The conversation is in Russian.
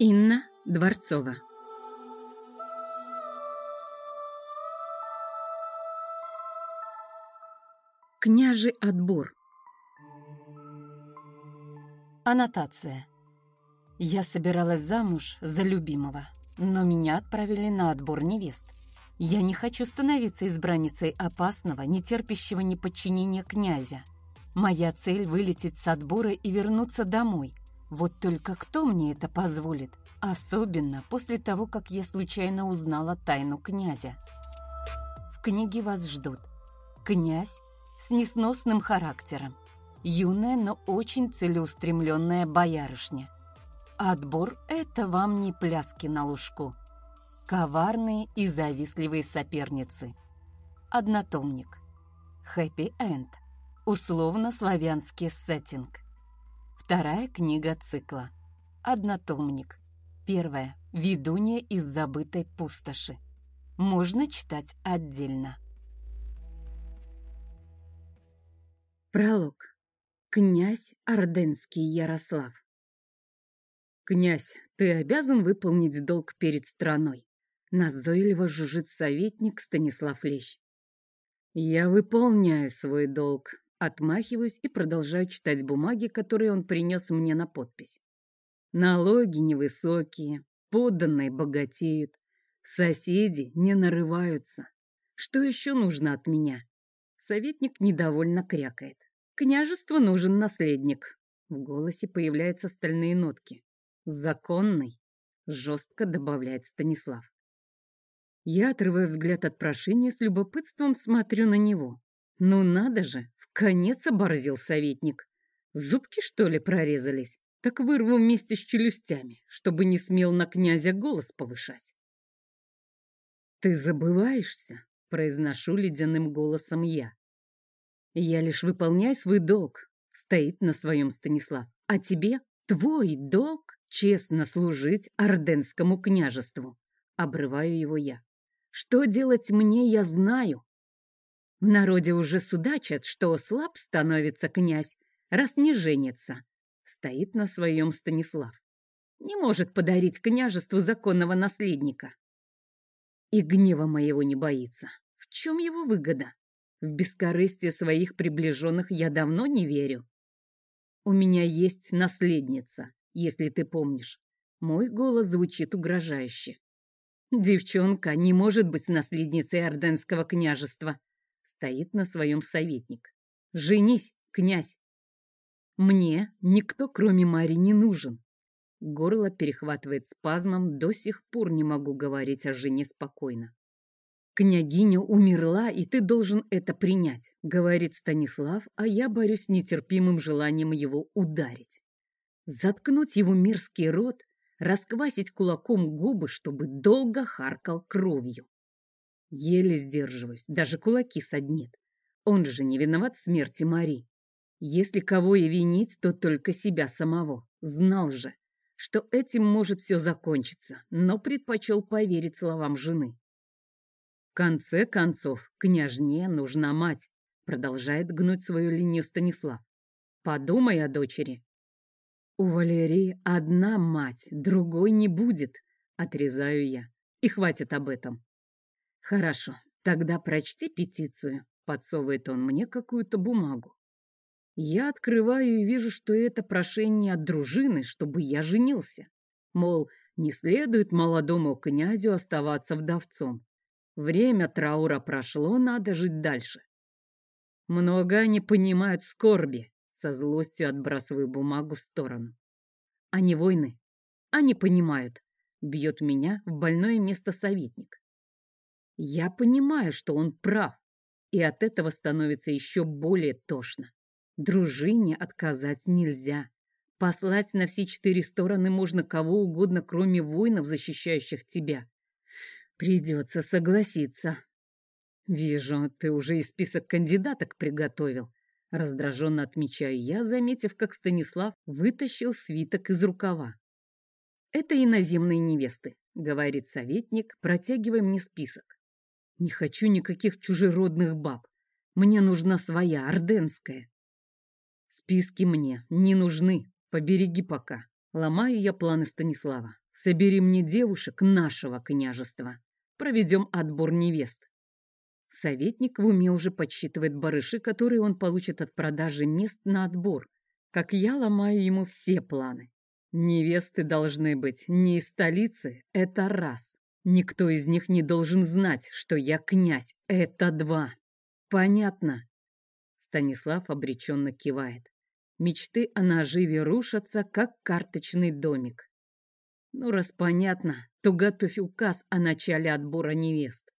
Инна Дворцова Княжий отбор Аннотация Я собиралась замуж за любимого, но меня отправили на отбор невест. Я не хочу становиться избранницей опасного, нетерпящего неподчинения князя. Моя цель — вылететь с отбора и вернуться домой. Вот только кто мне это позволит? Особенно после того, как я случайно узнала тайну князя. В книге вас ждут. Князь с несносным характером. Юная, но очень целеустремленная боярышня. Отбор — это вам не пляски на лужку. Коварные и завистливые соперницы. Однотомник. Хэппи-энд. Условно-славянский сеттинг. Вторая книга цикла. Однотомник. Первая. Ведунья из забытой пустоши. Можно читать отдельно. Пролог. Князь Орденский Ярослав. «Князь, ты обязан выполнить долг перед страной», — назойливо жужжит советник Станислав Лещ. «Я выполняю свой долг», — отмахиваюсь и продолжаю читать бумаги, которые он принес мне на подпись. Налоги невысокие, подданные богатеют, соседи не нарываются. Что еще нужно от меня? Советник недовольно крякает. Княжеству нужен наследник. В голосе появляются стальные нотки. Законный, жестко добавляет Станислав. Я отрываю взгляд от прошения, с любопытством смотрю на него. Ну надо же, конец оборзил советник. Зубки, что ли, прорезались? Так вырву вместе с челюстями, чтобы не смел на князя голос повышать. «Ты забываешься», — произношу ледяным голосом я. «Я лишь выполняю свой долг», — стоит на своем Станислав. «А тебе твой долг честно служить Орденскому княжеству», — обрываю его я. «Что делать мне, я знаю». В народе уже судачат, что слаб становится князь, раз не женится. Стоит на своем Станислав. Не может подарить княжеству законного наследника. И гнева моего не боится. В чем его выгода? В бескорыстие своих приближенных я давно не верю. У меня есть наследница, если ты помнишь. Мой голос звучит угрожающе. Девчонка не может быть наследницей Орденского княжества. Стоит на своем советник. Женись, князь. Мне никто, кроме Мари, не нужен. Горло перехватывает спазмом, до сих пор не могу говорить о жене спокойно. «Княгиня умерла, и ты должен это принять», — говорит Станислав, а я борюсь с нетерпимым желанием его ударить. Заткнуть его мерзкий рот, расквасить кулаком губы, чтобы долго харкал кровью. Еле сдерживаюсь, даже кулаки соднит. Он же не виноват в смерти Мари. Если кого и винить, то только себя самого. Знал же, что этим может все закончиться, но предпочел поверить словам жены конце концов, княжне нужна мать, продолжает гнуть свою линию Станислав. Подумай о дочери. У Валерии одна мать, другой не будет, отрезаю я. И хватит об этом. Хорошо, тогда прочти петицию, подсовывает он мне какую-то бумагу. Я открываю и вижу, что это прошение от дружины, чтобы я женился. Мол, не следует молодому князю оставаться вдовцом. Время траура прошло, надо жить дальше. Много они понимают скорби, со злостью отбрасываю бумагу в сторону. Они войны. Они понимают. Бьет меня в больное место советник. Я понимаю, что он прав, и от этого становится еще более тошно. Дружине отказать нельзя. Послать на все четыре стороны можно кого угодно, кроме воинов, защищающих тебя. Придется согласиться. Вижу, ты уже и список кандидаток приготовил. Раздраженно отмечаю я, заметив, как Станислав вытащил свиток из рукава. «Это иноземные невесты», — говорит советник, протягивая мне список. «Не хочу никаких чужеродных баб. Мне нужна своя, орденская». «Списки мне не нужны. Побереги пока». Ломаю я планы Станислава. Собери мне девушек нашего княжества. Проведем отбор невест. Советник в уме уже подсчитывает барыши, которые он получит от продажи мест на отбор. Как я ломаю ему все планы. Невесты должны быть не из столицы, это раз. Никто из них не должен знать, что я князь, это два. Понятно? Станислав обреченно кивает. Мечты о наживе рушатся, как карточный домик. Ну, раз понятно, то готовь указ о начале отбора невест.